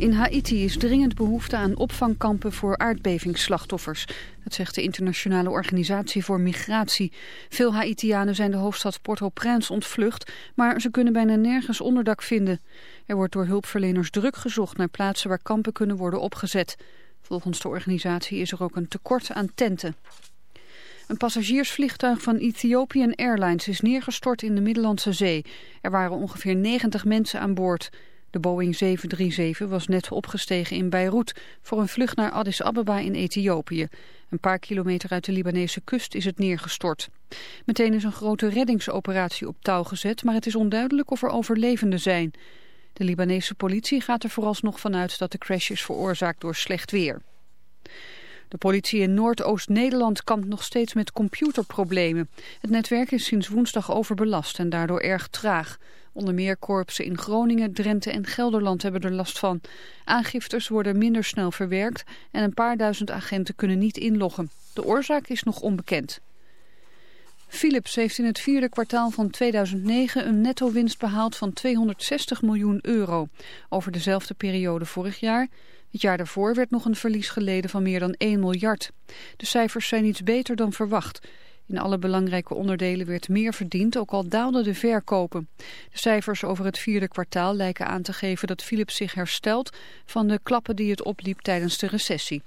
In Haiti is dringend behoefte aan opvangkampen voor aardbevingsslachtoffers. Dat zegt de Internationale Organisatie voor Migratie. Veel Haitianen zijn de hoofdstad Port-au-Prince ontvlucht, maar ze kunnen bijna nergens onderdak vinden. Er wordt door hulpverleners druk gezocht naar plaatsen waar kampen kunnen worden opgezet. Volgens de organisatie is er ook een tekort aan tenten. Een passagiersvliegtuig van Ethiopian Airlines is neergestort in de Middellandse Zee. Er waren ongeveer 90 mensen aan boord. De Boeing 737 was net opgestegen in Beirut voor een vlucht naar Addis Ababa in Ethiopië. Een paar kilometer uit de Libanese kust is het neergestort. Meteen is een grote reddingsoperatie op touw gezet, maar het is onduidelijk of er overlevenden zijn. De Libanese politie gaat er vooralsnog vanuit dat de crash is veroorzaakt door slecht weer. De politie in Noordoost-Nederland kampt nog steeds met computerproblemen. Het netwerk is sinds woensdag overbelast en daardoor erg traag. Onder meer korpsen in Groningen, Drenthe en Gelderland hebben er last van. Aangiftes worden minder snel verwerkt en een paar duizend agenten kunnen niet inloggen. De oorzaak is nog onbekend. Philips heeft in het vierde kwartaal van 2009 een netto-winst behaald van 260 miljoen euro. Over dezelfde periode vorig jaar. Het jaar daarvoor werd nog een verlies geleden van meer dan 1 miljard. De cijfers zijn iets beter dan verwacht. In alle belangrijke onderdelen werd meer verdiend, ook al daalden de verkopen. De cijfers over het vierde kwartaal lijken aan te geven dat Philips zich herstelt van de klappen die het opliep tijdens de recessie.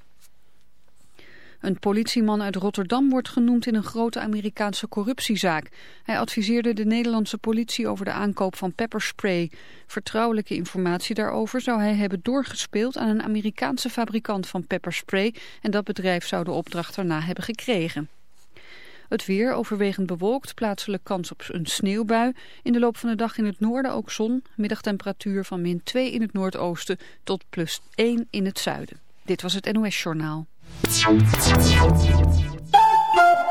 Een politieman uit Rotterdam wordt genoemd in een grote Amerikaanse corruptiezaak. Hij adviseerde de Nederlandse politie over de aankoop van pepperspray. Vertrouwelijke informatie daarover zou hij hebben doorgespeeld aan een Amerikaanse fabrikant van pepperspray en dat bedrijf zou de opdracht daarna hebben gekregen. Het weer overwegend bewolkt, plaatselijk kans op een sneeuwbui. In de loop van de dag in het noorden ook zon. Middagtemperatuur van min 2 in het noordoosten tot plus 1 in het zuiden. Dit was het NOS Journaal.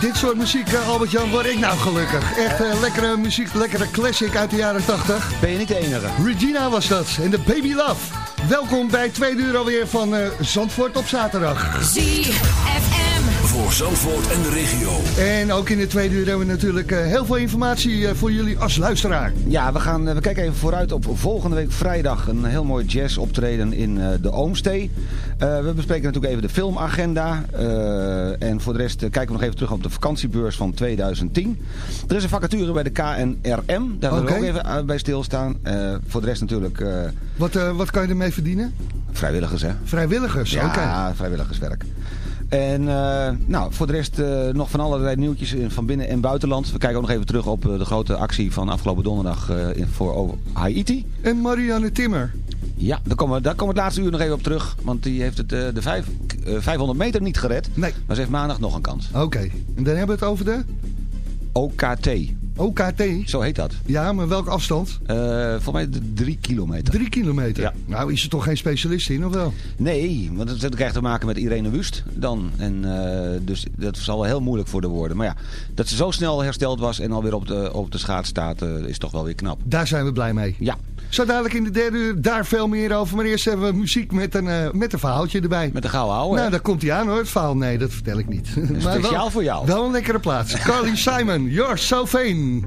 Dit soort muziek, eh, Albert-Jan, word ik nou gelukkig. Echt eh, lekkere muziek, lekkere classic uit de jaren 80. Ben je niet de enige? Regina was dat en de Baby Love. Welkom bij tweede uur alweer van eh, Zandvoort op zaterdag. ZFM. Voor Zandvoort en de regio. En ook in de tweede uur hebben we natuurlijk eh, heel veel informatie eh, voor jullie als luisteraar. Ja, we, gaan, eh, we kijken even vooruit op volgende week vrijdag. Een heel mooi jazz optreden in eh, de Oomstee. Eh, we bespreken natuurlijk even de filmagenda. Eh, en voor de rest kijken we nog even terug op de vakantiebeurs van 2010. Er is een vacature bij de KNRM. Daar willen we Oké. ook even bij stilstaan. Eh, voor de rest natuurlijk eh, Wat, eh, wat kan je ermee verdienen? vrijwilligers, hè? Vrijwilligers, Ja, oké. vrijwilligerswerk. En eh, nou, voor de rest eh, nog van allerlei nieuwtjes van binnen- en buitenland. We kijken ook nog even terug op eh, de grote actie van afgelopen donderdag in, voor Haiti. En Marianne Timmer. Ja, daar komen, we, daar komen we het laatste uur nog even op terug. Want die heeft het, de vijf, eh, 500 meter niet gered. Nee. Maar ze heeft maandag nog een kans. Oké, en dan hebben we het over de OKT, OKT. zo heet dat. Ja, maar welke afstand? Eh volgens mij drie kilometer. Drie kilometer. Ja. Nou, is er toch geen specialist in, of wel? Nee, want het, het krijgt te maken met Irene Wust dan. En, eh, dus dat zal wel heel moeilijk voor de worden. Maar ja, dat ze zo snel hersteld was en alweer op de, op de schaats staat, eh, is toch wel weer knap. Daar zijn we blij mee. Ja, Zo dadelijk in de derde uur daar veel meer over. Maar eerst hebben we muziek met een, eh, met een verhaaltje erbij. met de gouden ouwe. nou, daar komt hij aan hoor, het verhaal. Nee, dat vertel ik niet. Maar speciaal wel, voor jou. Wel een lekkere plaats. Carly Simon, You're So Vain.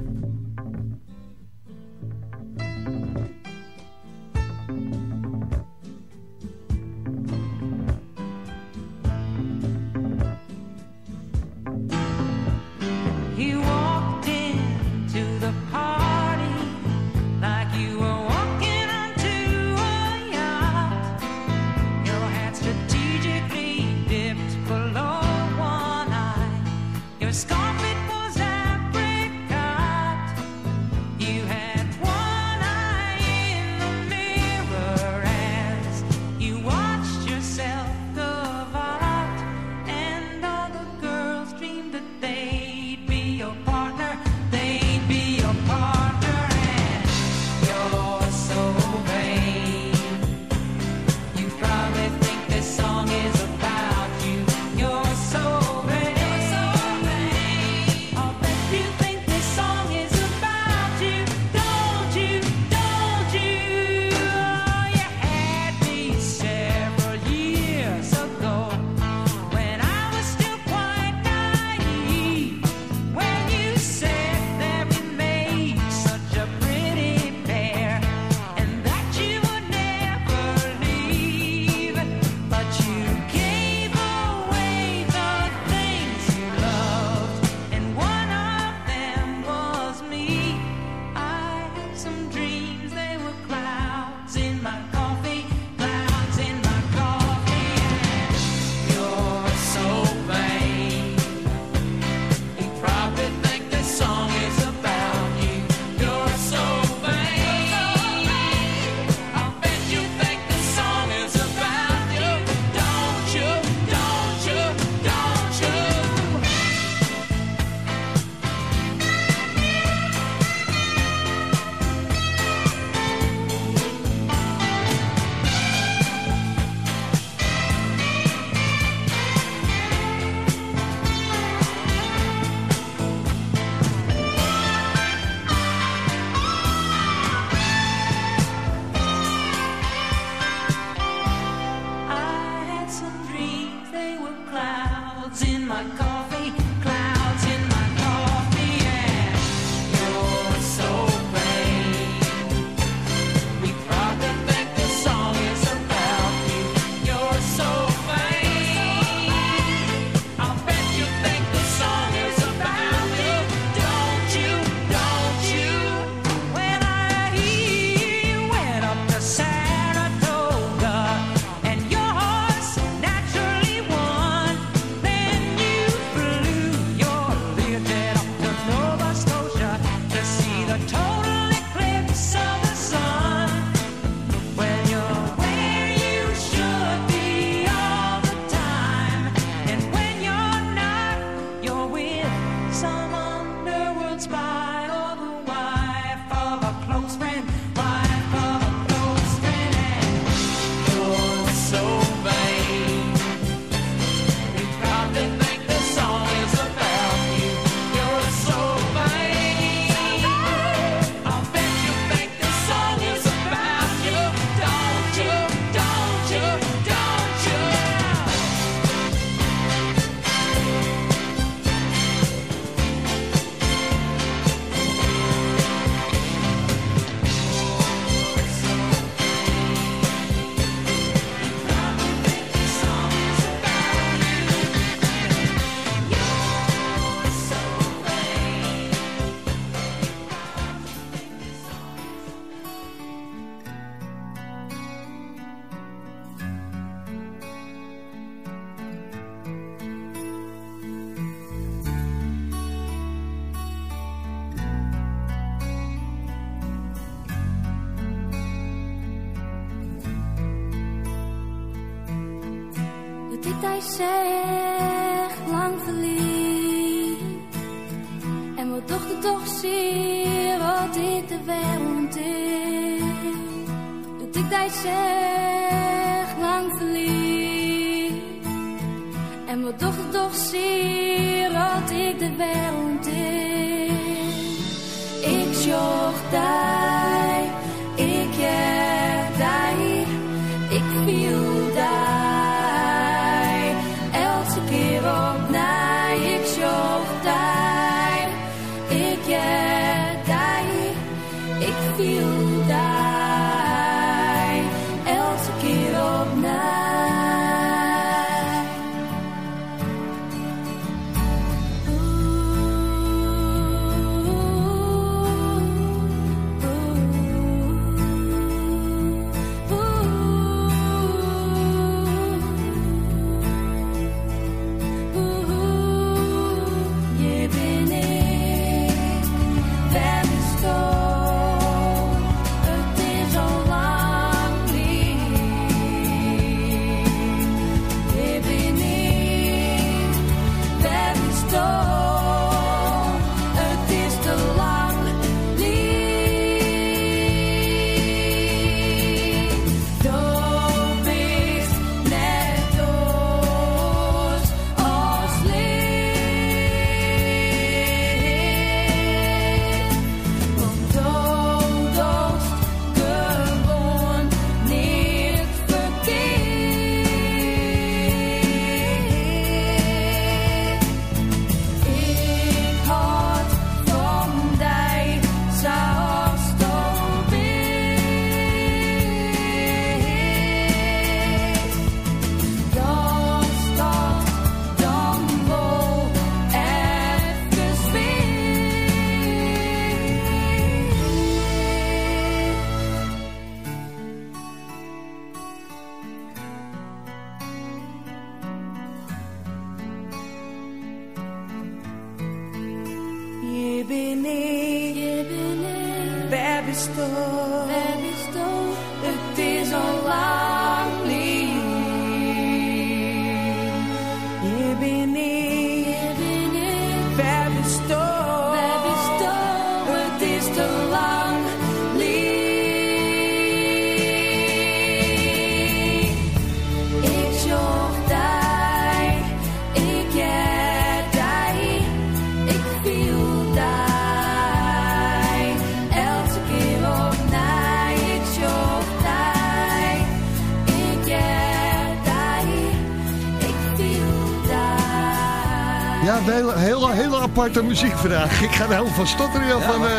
Hele, hele, hele aparte muziek vandaag. Ik ga er helemaal van stotteren joh, van eh,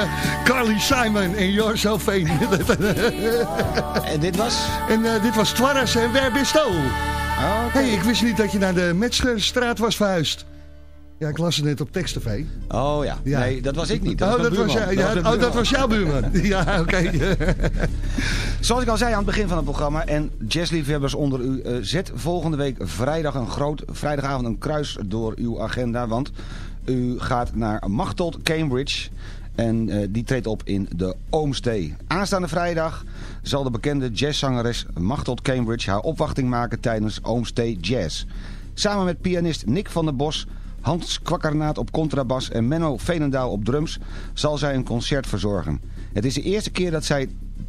Carly Simon en Vain. En dit was? En eh, dit was Twarres en bist du? Oh. Hey, ik wist niet dat je naar de Metzgerstraat was verhuisd. Ja, ik las het net op tekst TV. Oh ja. Ja. nee, dat was ik niet. oh, mijn dat was, ja, mijn oh, dat was jouw buurman. Ja, oké. Zoals ik al zei aan het begin van het programma... en jazzliefhebbers onder u... eh, zet volgende week vrijdag een groot... vrijdagavond een kruis door uw agenda... want u gaat naar Machtold Cambridge... En eh, die treedt op in de Oomstee. Aanstaande vrijdag zal de bekende jazzzangeres Machtold Cambridge... haar opwachting maken tijdens Oomstee Jazz. Samen met pianist Nick van der Bos... Hans Kwakkernaat op contrabas en Menno Veenendaal op drums... zal zij een concert verzorgen. Het is de eerste keer dat zij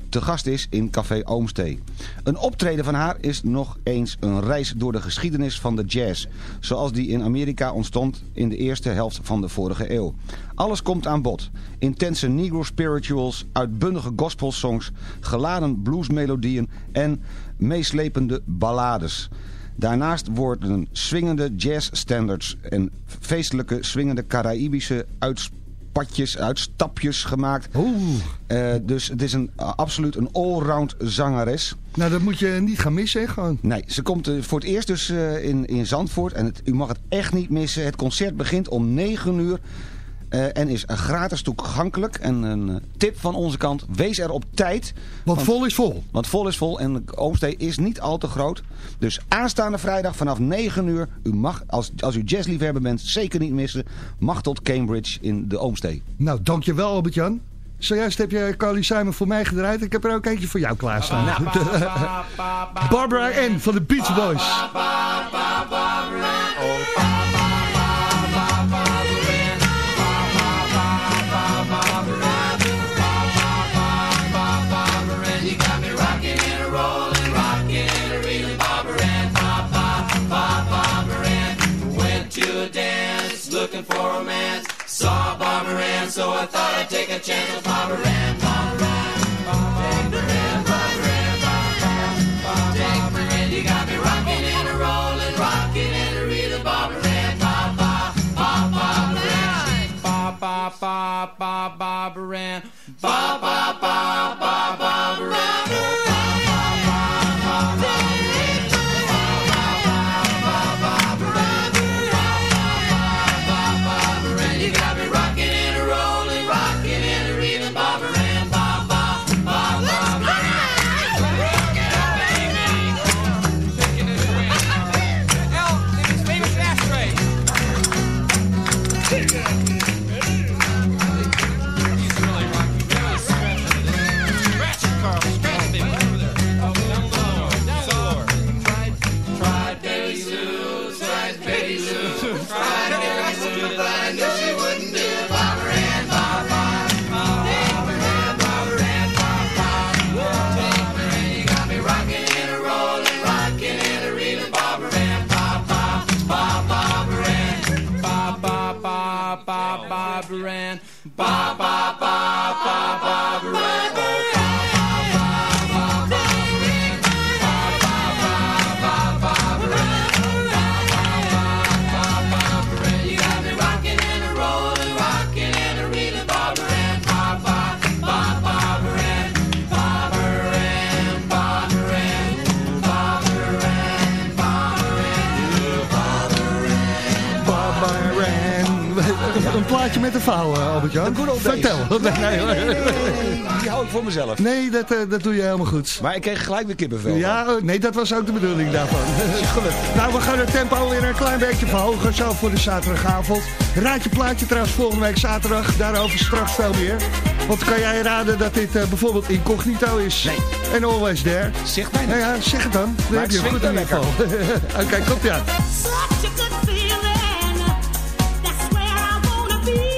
te gast is in Café Oomstee. Een optreden van haar is nog eens een reis door de geschiedenis van de jazz. Zoals die in Amerika ontstond in de eerste helft van de vorige eeuw. Alles komt aan bod. Intense negro spirituals, uitbundige gospelsongs, geladen bluesmelodieën en meeslepende ballades. Daarnaast worden swingende jazzstandards en feestelijke swingende Caraïbische uitspatjes, uitstapjes gemaakt. Eh, dus het is een, absoluut een allround zangeres. Nou, dat moet je niet gaan missen, hè, gewoon. Nee, ze komt eh, voor het eerst dus eh, in, in Zandvoort. En het, u mag het echt niet missen. Het concert begint om 9 uur. Eh, en is eh, gratis toegankelijk. En een eh, tip van onze kant. Wees er op tijd. Want vol is vol. Want vol is vol. En de Oomstee is niet al te groot. Dus aanstaande vrijdag vanaf 9 uur. U mag, als, als u jazzliefhebber bent, zeker niet missen. Mag tot Cambridge in de Oomstee. Nou, dankjewel Albert-Jan. Zojuist heb je Carly Simon voor mij gedraaid. Ik heb er ook eentje voor jou klaarstaan. Barbara Ann van de Beach Boys. Everybody take a chance on Barbara Ram, Barbara Ram. Take the Ram, Barbara Ram, Barbara Take my hand, you got me rocking and a rolling, rocking and a reeling, Barbara Ram, Barbara, Barbara Ram. Barbara, Barbara Ram, Barbara. Ba ba Barbara Ann, ba ba ba ba Barbara Ann. Vouw, eh, Albert-Jan. Vertel. Nee, nee, nee. Die hou ik voor mezelf. Nee, dat, eh, dat doe je helemaal goed. Maar ik kreeg gelijk weer kippenvel. Ja, oh, nee, dat was ook de bedoeling daarvan. nou, we gaan het tempo weer een klein beetje verhogen, zo voor de zaterdagavond. Raad je plaatje trouwens volgende week zaterdag, daarover straks veel meer. Want kan jij raden dat dit eh, bijvoorbeeld incognito is? Nee. En Always There? Zeg mij Nou ja, zeg het dan. Dan Maar heb je goed in ieder geval. Oké, komt ja. Such a good feeling. That's where I wanna be.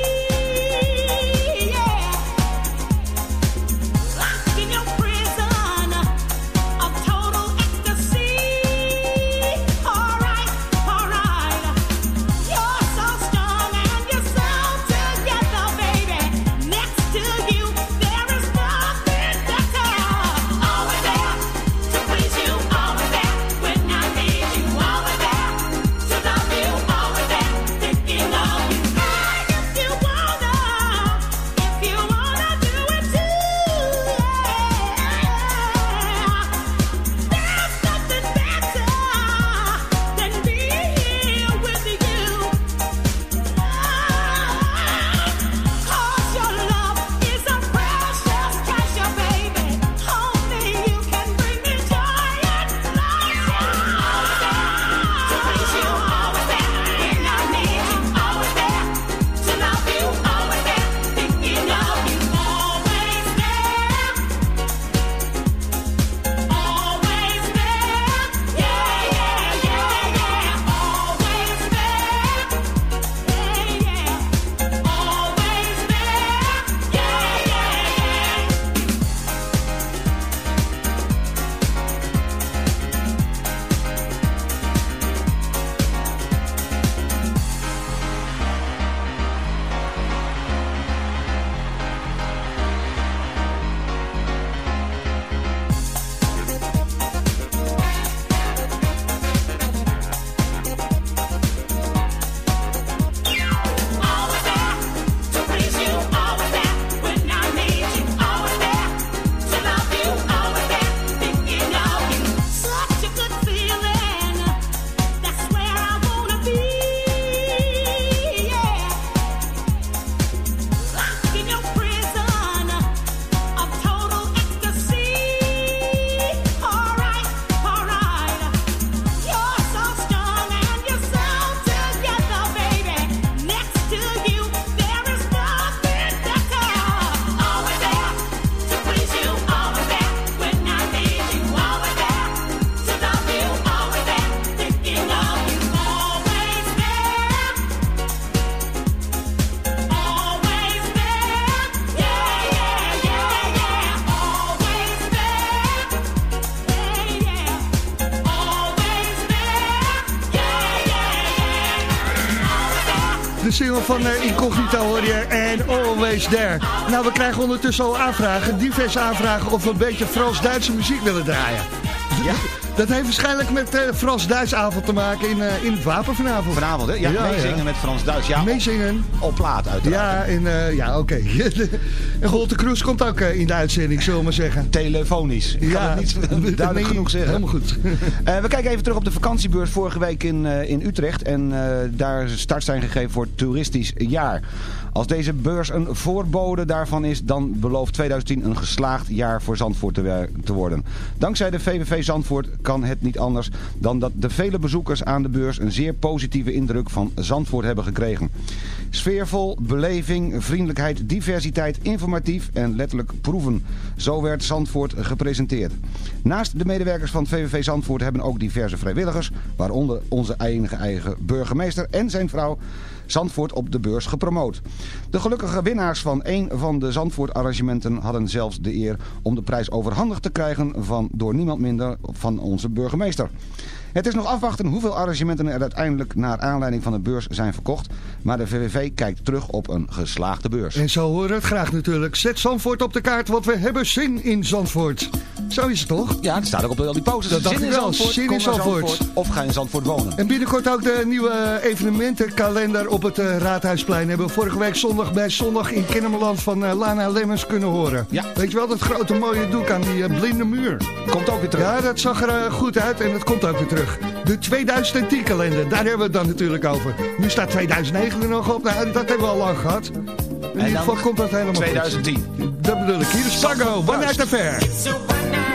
De single van eh, Incognito hoor je en Always There. Nou, we krijgen ondertussen al aanvragen, diverse aanvragen... of we een beetje Frans-Duitse muziek willen draaien. Ja. Dat heeft waarschijnlijk met eh, Frans-Duits avond te maken in, eh, in het Wapen vanavond. Vanavond, hè? Ja, Ja, meezingen ja. met Frans-Duits. Ja, Meezingen. op plaat uiteraard. Ja, en, eh, ja oké. en Golte Kroes komt ook in de uitzending, zullen we maar zeggen. Telefonisch. Ik kan het niet duidelijk genoeg zeggen. Helemaal goed. We kijken even terug op de vakantiebeurs vorige week in, in Utrecht. En daar start zijn gegeven voor het toeristisch jaar. Als deze beurs een voorbode daarvan is, dan belooft 2010 een geslaagd jaar voor Zandvoort te, worden. Dankzij de VVV Zandvoort kan het niet anders dan dat de vele bezoekers aan de beurs een zeer positieve indruk van Zandvoort hebben gekregen. Sfeervol, beleving, vriendelijkheid, diversiteit, informatief en letterlijk proeven. Zo werd Zandvoort gepresenteerd. Naast de medewerkers van VVV Zandvoort hebben ook diverse vrijwilligers, waaronder onze enige eigen burgemeester en zijn vrouw, Zandvoort op de beurs gepromoot. De gelukkige winnaars van een van de Zandvoort-arrangementen hadden zelfs de eer om de prijs overhandigd te krijgen van door niemand minder van onze burgemeester. Het is nog afwachten hoeveel arrangementen er uiteindelijk naar aanleiding van de beurs zijn verkocht. Maar de VVV kijkt terug op een geslaagde beurs. En zo horen we het graag natuurlijk. Zet Zandvoort op de kaart, want we hebben zin in Zandvoort. Zo is het toch? Ja, dat staat ook op al die posters. Dat dacht Zin ik in wel, Zandvoort, zin in Zandvoort. Of ga in Zandvoort wonen. En binnenkort ook de nieuwe evenementenkalender op het eh, Raadhuisplein. Hebben we vorige week zondag bij Zondag in Kennemerland van eh, Lana Lemmens kunnen horen. Ja. Weet je wel, dat grote mooie doek aan die eh, blinde muur. Komt ook weer terug. Ja, dat zag er eh, goed uit en dat komt ook weer terug. De 2010 kalender, daar hebben we het dan natuurlijk over. Nu staat 2009 er nog op, nou, dat hebben we al lang gehad. In ieder dan geval komt dat helemaal goed. 2010. Dat bedoel ik. Hier is Tango, One Night Affair. So one night affair,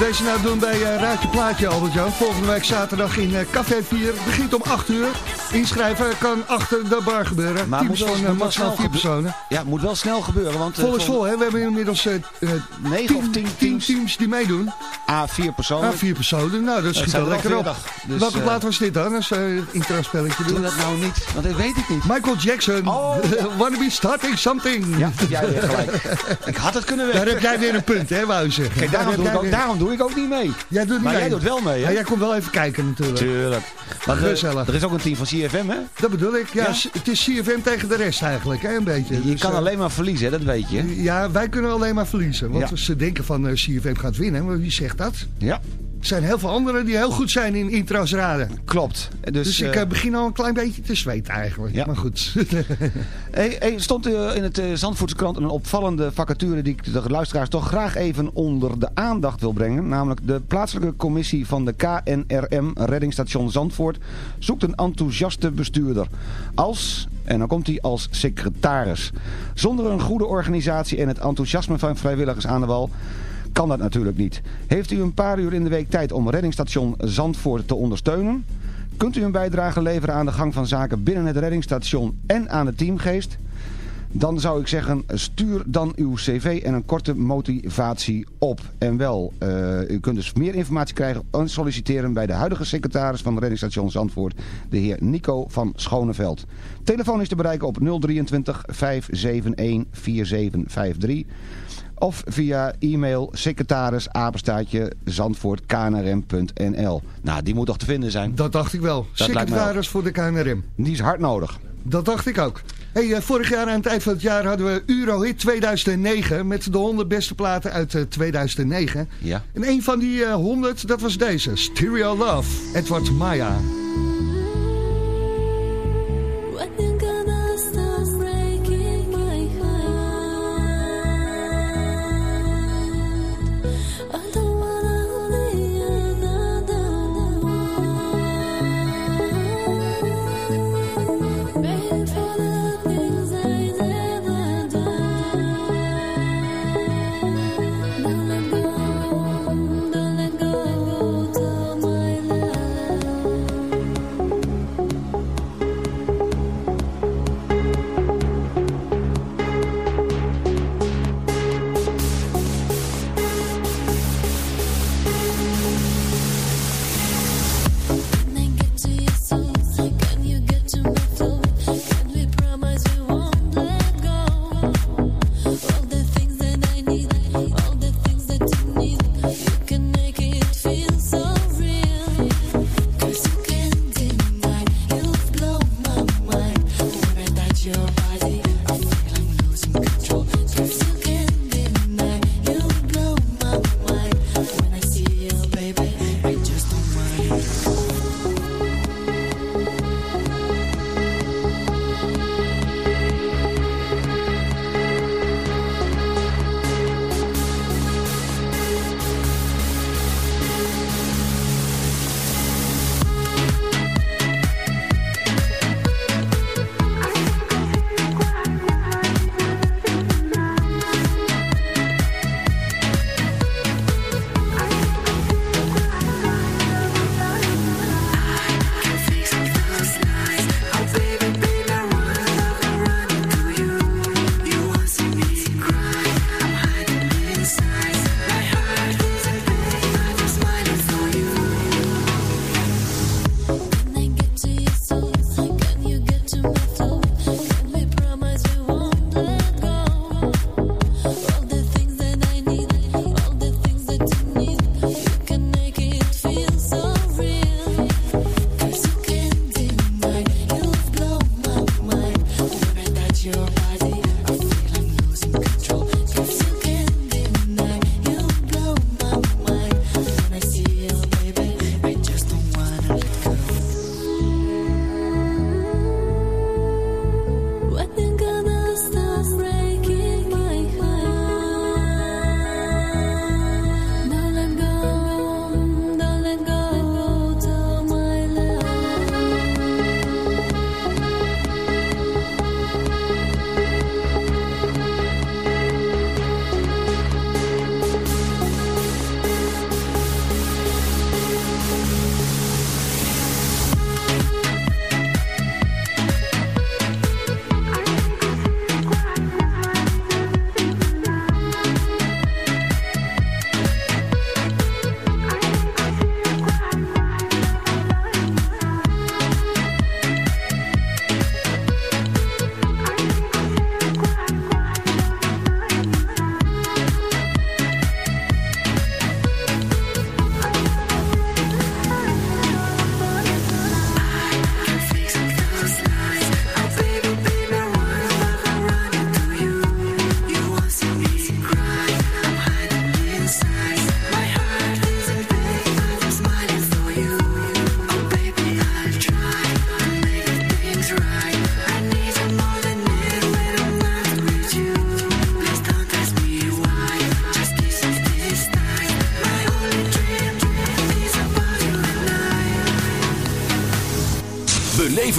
Deze nou doen bij eh, Raadje Plaatje, Albert-Jan. Volgende week zaterdag in eh, Café 4. Begint om 8 uur. Inschrijven kan achter de bar gebeuren. Maar Teams moet wel- van maximaal snel 4 gebeuren. personen. Ja, het moet wel snel gebeuren. Want, Vol is vol- hè? We hebben inmiddels eh eh, 9 of 10 10 teams die meedoen. A4 personen. Ah, vier personen. Nou, dat schiet wel er lekker op. 40, dus, Welke eh, plaat was dit dan, als uh, intro-spelletje doen? Doe dat nou niet, want dat weet ik niet. Michael Jackson. Oh, Wanna be starting something. Ja, jij weer gelijk. Ik had het kunnen weten. Daar heb jij weer een punt, hè, wou je. Kijk, daarom Daar doe, ik ook, daarom doe ik ook niet mee. Jij doet niet maar mee. jij doet wel mee, hè? Ja, jij komt wel even kijken natuurlijk. Tuurlijk. Maar Gezellig. Er is ook een team van CFM, hè? Dat bedoel ik. Ja, het is CFM tegen de rest eigenlijk, hè, een beetje. Je Dus, kan eh, alleen maar verliezen, hè? dat weet je. Ja, wij kunnen alleen maar verliezen. Want Ja. ze denken van CFM gaat winnen. Maar wie zegt dat? Ja, Er zijn heel veel anderen die heel goed zijn in intro's raden. klopt. Dus, Dus, ik eh, eh, begin al een klein beetje te zweten eigenlijk. Ja. Maar goed. Hey, hey, stond eh, in het Zandvoortse krant een opvallende vacature die ik de luisteraars toch graag even onder de aandacht wil brengen. Namelijk de plaatselijke commissie van de KNRM Reddingsstation Zandvoort zoekt een enthousiaste bestuurder. Als, en dan komt hij als secretaris. Zonder een goede organisatie en het enthousiasme van vrijwilligers aan de wal kan dat natuurlijk niet. Heeft u een paar uur in de week tijd om Reddingsstation Zandvoort te ondersteunen? Kunt u een bijdrage leveren aan de gang van zaken binnen het reddingsstation en aan de teamgeest? Dan zou ik zeggen, stuur dan uw cv en een korte motivatie op. En wel, eh, u kunt dus meer informatie krijgen en solliciteren bij de huidige secretaris van Reddingsstation Zandvoort, de heer Nico van Schoneveld. Telefoon is te bereiken op 023 571 4753. Of via e-mail secretaris zandvoortknrm.nl. Nou, die moet toch te vinden zijn? Dat dacht ik wel. Dat Secretaris voor de KNRM. Die is hard nodig. Dat dacht ik ook. Hey, eh, vorig jaar aan het eind van het jaar hadden we Eurohit 2009 met de 100 beste platen uit eh, 2009. Ja. En een van die eh, 100, dat was deze, Stereo Love, Edward Maya.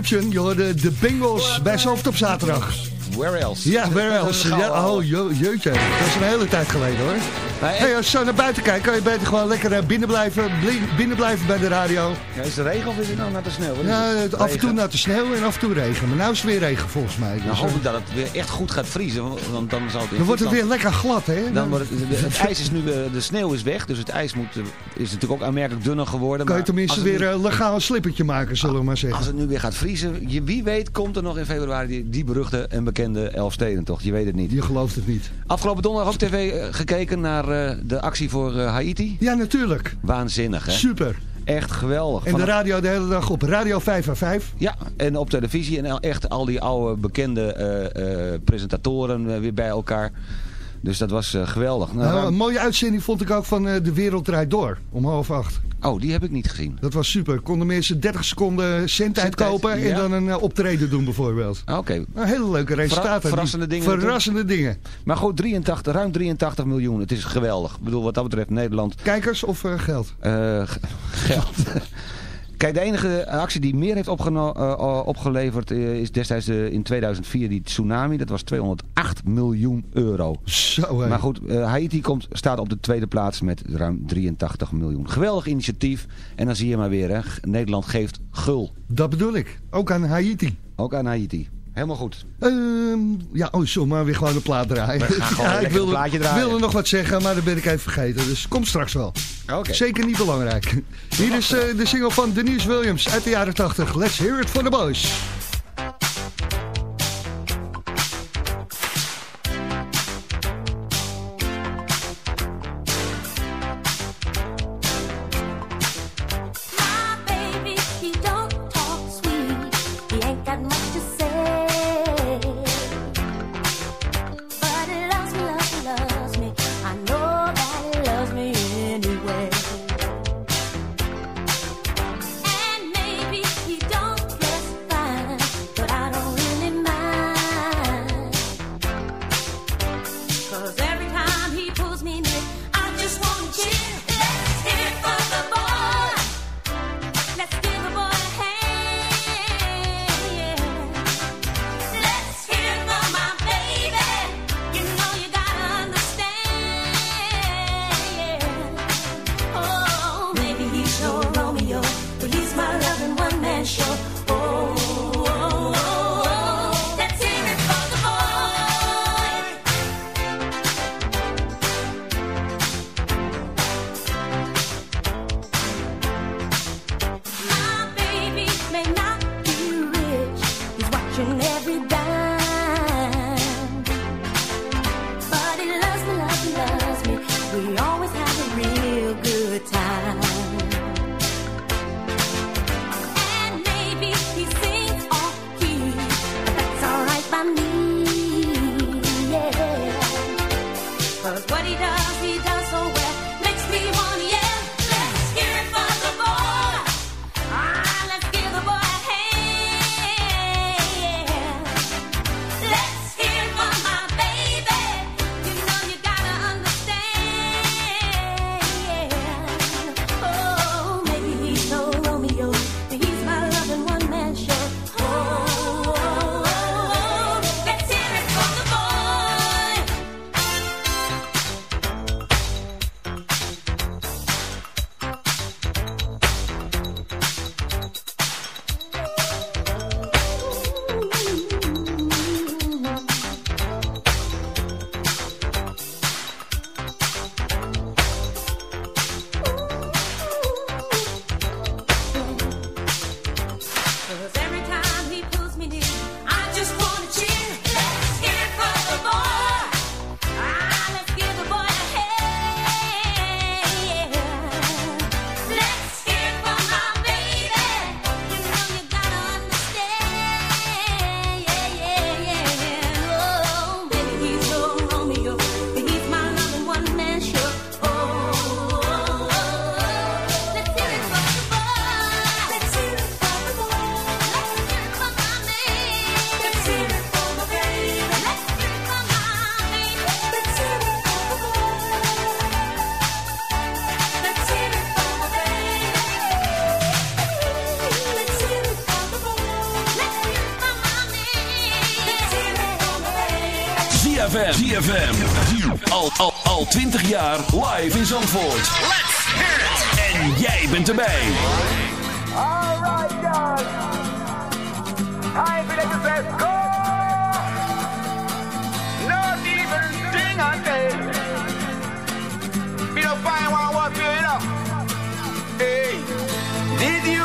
Egyptian. Je hoorde de Bengals bij Zalft op zaterdag. Where else? Ja, where else? Ja, oh, je- jeetje. Dat is een hele tijd geleden hoor. Hey, als je zo naar buiten kijkt, kan je beter gewoon lekker eh, binnen blijven, bli- binnen blijven bij de radio. Ja, is het regen of is het nou naar de sneeuw? Ja, af en toe naar de sneeuw en af en toe regen. Maar nu is het weer regen volgens mij. Nou Dus, hoop eh, ik dat het weer echt goed gaat vriezen, want- dan zal het dan wordt het weer lekker glad, hè? Dan wordt het, de- het ijs is nu, eh, de sneeuw is weg, dus het ijs moet, is natuurlijk ook aanmerkelijk dunner geworden. kan je tenminste weer nu- een legaal slippertje maken, zullen we maar zeggen. Als het nu weer gaat vriezen, je, wie weet komt er nog in februari die, die beruchte en bekende Elfstedentocht. Je weet het niet. Je gelooft het niet. Afgelopen donderdag op tv eh, gekeken naar eh, de actie voor eh, Haiti. Ja, natuurlijk. Waanzinnig, hè? Super. Echt geweldig. En de radio de hele dag op Radio 5 à 5. Ja, en op televisie en echt al die oude bekende presentatoren weer bij elkaar. Dus dat was eh, geweldig. Nou, Nou, een mooie uitzending vond ik ook van eh, De Wereld Draait Door. Om half acht. Oh, die heb ik niet gezien. Dat was super. Konden mensen 30 seconden Zendtijd, kopen en dan een eh, optreden doen bijvoorbeeld. Oké. Een hele leuke resultaten. verrassende dingen Verrassende dingen. Maar goed, 83, ruim 83 miljoen. Het is geweldig. Ik bedoel, wat dat betreft Nederland... Kijkers of geld? geld. Kijk, de enige actie die meer heeft opgeno- eh, opgeleverd eh, is destijds eh, in 2004 die tsunami. Dat was 208 miljoen euro. Zo. Maar goed, eh, Haiti komt, staat op de tweede plaats met ruim 83 miljoen. Geweldig initiatief. En dan zie je maar weer, hè, Nederland geeft gul. Dat bedoel ik. Ook aan Haiti. Ook aan Haiti. Helemaal goed. Ehm, ja, oh, zullen we maar weer gewoon een plaat draaien. We gaan gewoon ja, lekker ik wilde, plaatje draaien. wilde nog wat zeggen, maar dat ben ik even vergeten. Dus kom straks wel. Zeker niet belangrijk. Hier is eh, de single van Denise Williams uit de jaren 80. Let's hear it for the boys. 20 jaar live in Zandvoort. Let's hear it. En jij bent erbij. Alright guys. Time for the best go. Not even thing I say. Be the fine one what's up. Hey, did you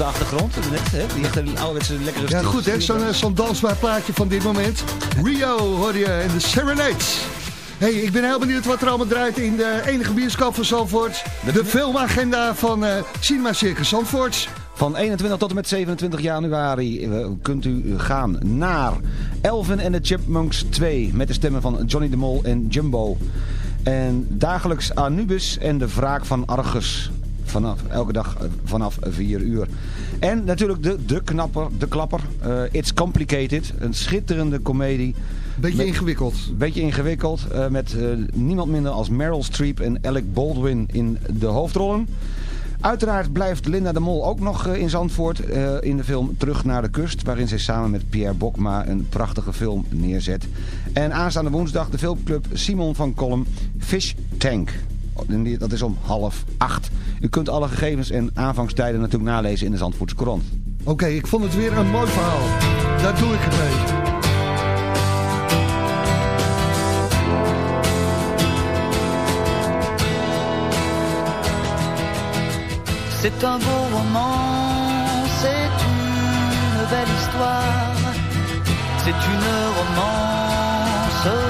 de achtergrond? Net, hè? Die echt een ouderwetse lekkere Ja, goed hè, zo'n dansbaar plaatje van dit moment. Rio hoor je en de Serenades. Hey, ik ben heel benieuwd wat er allemaal draait in de enige bioscoop van Zandvoort. De filmagenda van eh Cinema Circus Zandvoort. Van 21 tot en met 27 januari eh, kunt u gaan naar Elvin en de Chipmunks 2 met de stemmen van Johnny de Mol en Jumbo. En dagelijks Anubis en de wraak van Argus. Vanaf, elke dag eh, vanaf 4 uur. En natuurlijk de, de knapper, de klapper. eh, It's Complicated. Een schitterende komedie. Beetje Met- ingewikkeld. Beetje ingewikkeld. eh, met niemand minder als Meryl Streep en Alec Baldwin in de hoofdrollen. Uiteraard blijft Linda de Mol ook nog in Zandvoort in de film Terug naar de Kust. Waarin zij samen met Pierre Bokma een prachtige film neerzet. En aanstaande woensdag de filmclub Simon van Kolm Fish Tank. Dat is om half acht. U kunt alle gegevens en aanvangstijden natuurlijk nalezen in de Zandvoortse Courant. Oké, ik vond het weer een mooi verhaal. Daar doe ik het mee. C'est un beau roman, c'est une belle histoire, c'est une romance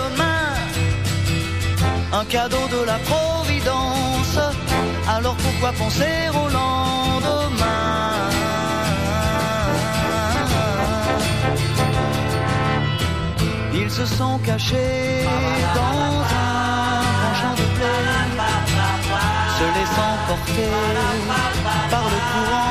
Un cadeau de la Providence. Alors pourquoi penser au lendemain? Ils se sont cachés dans un grand champ de blé se laissant porter par le courant,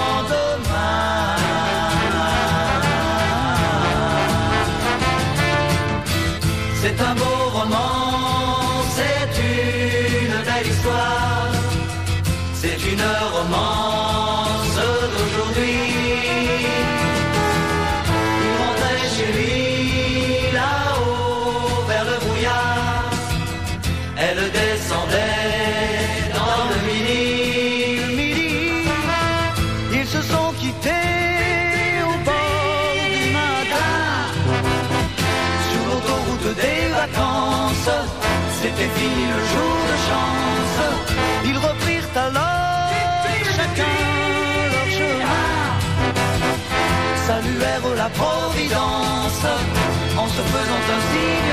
Saluèrent la Providence en se faisant un signe